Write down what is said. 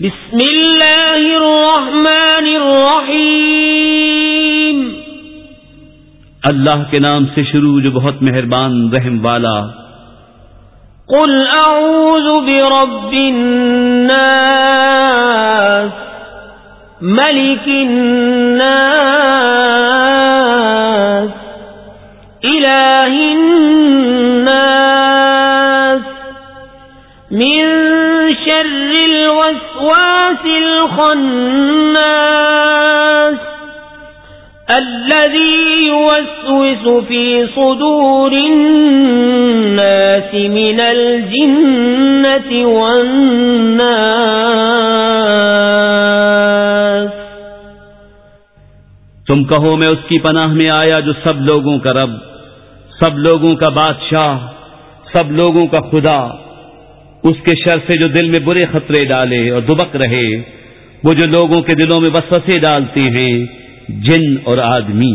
بسم اللہ الرحمن الرحیم اللہ کے نام سے شروع جو بہت مہربان رحم والا قل اعوذ برب الناس ملک الناس الہ الناس من شر الوسواس الخناس الذي يوسوس في صدور الناس من الجنة والناس. تم کہو میں اس کی پناہ میں آیا جو سب لوگوں کا رب، سب لوگوں کا بادشاہ، سب لوگوں کا خدا۔ اس کے شر سے جو دل میں برے خطرے ڈالے اور دبک رہے، وہ جو لوگوں کے دلوں میں وسوسے ڈالتے ہیں، جن اور آدمی۔